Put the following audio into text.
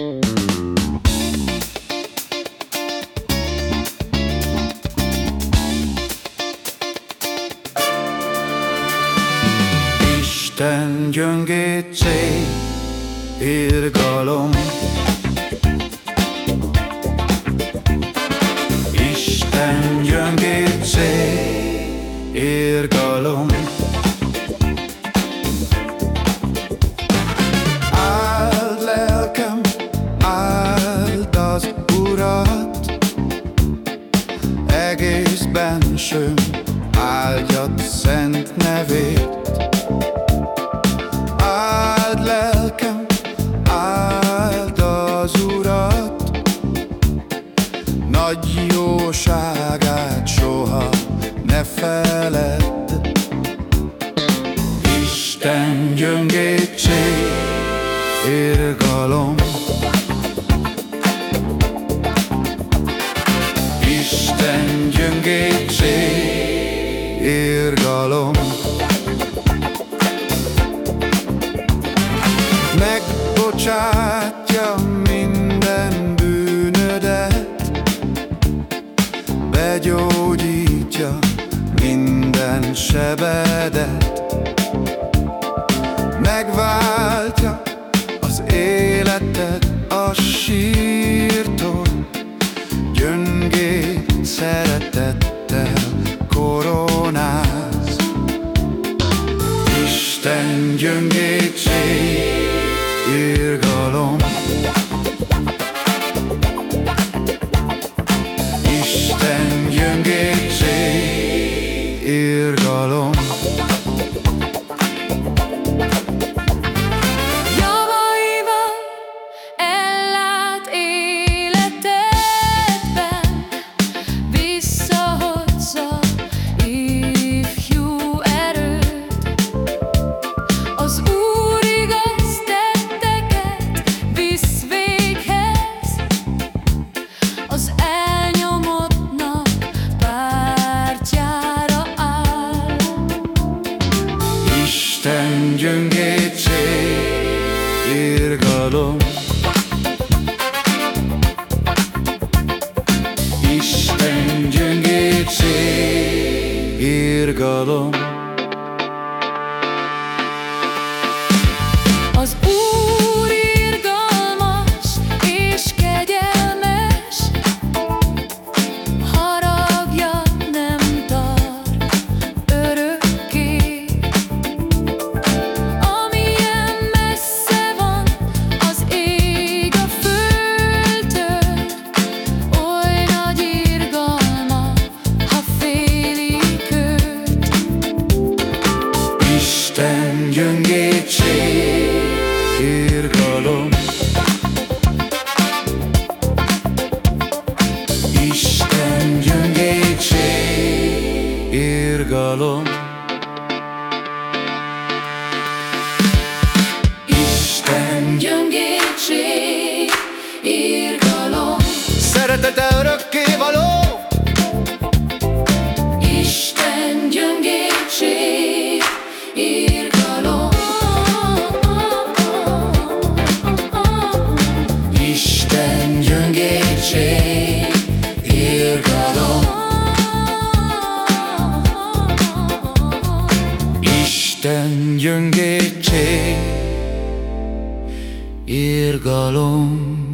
Isten gyöngétség, irgalom. Isten gyöngétség, irgalom. áldjat szent nevét. szorgalom Megbocsátja minden bűnödet Begyógyítja minden sebedet. Megvár Isten gyöngétség, irgalom. Isten gyöngétség, irgalom. Isten gyöngétség, irgalom. Isten gyöngétség, irgalom. Isten gyöngétség, irgalom. Isten gyöngétség, irgalom.